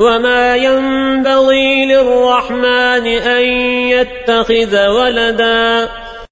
وما ينبغي للرحمن أن يتخذ ولدا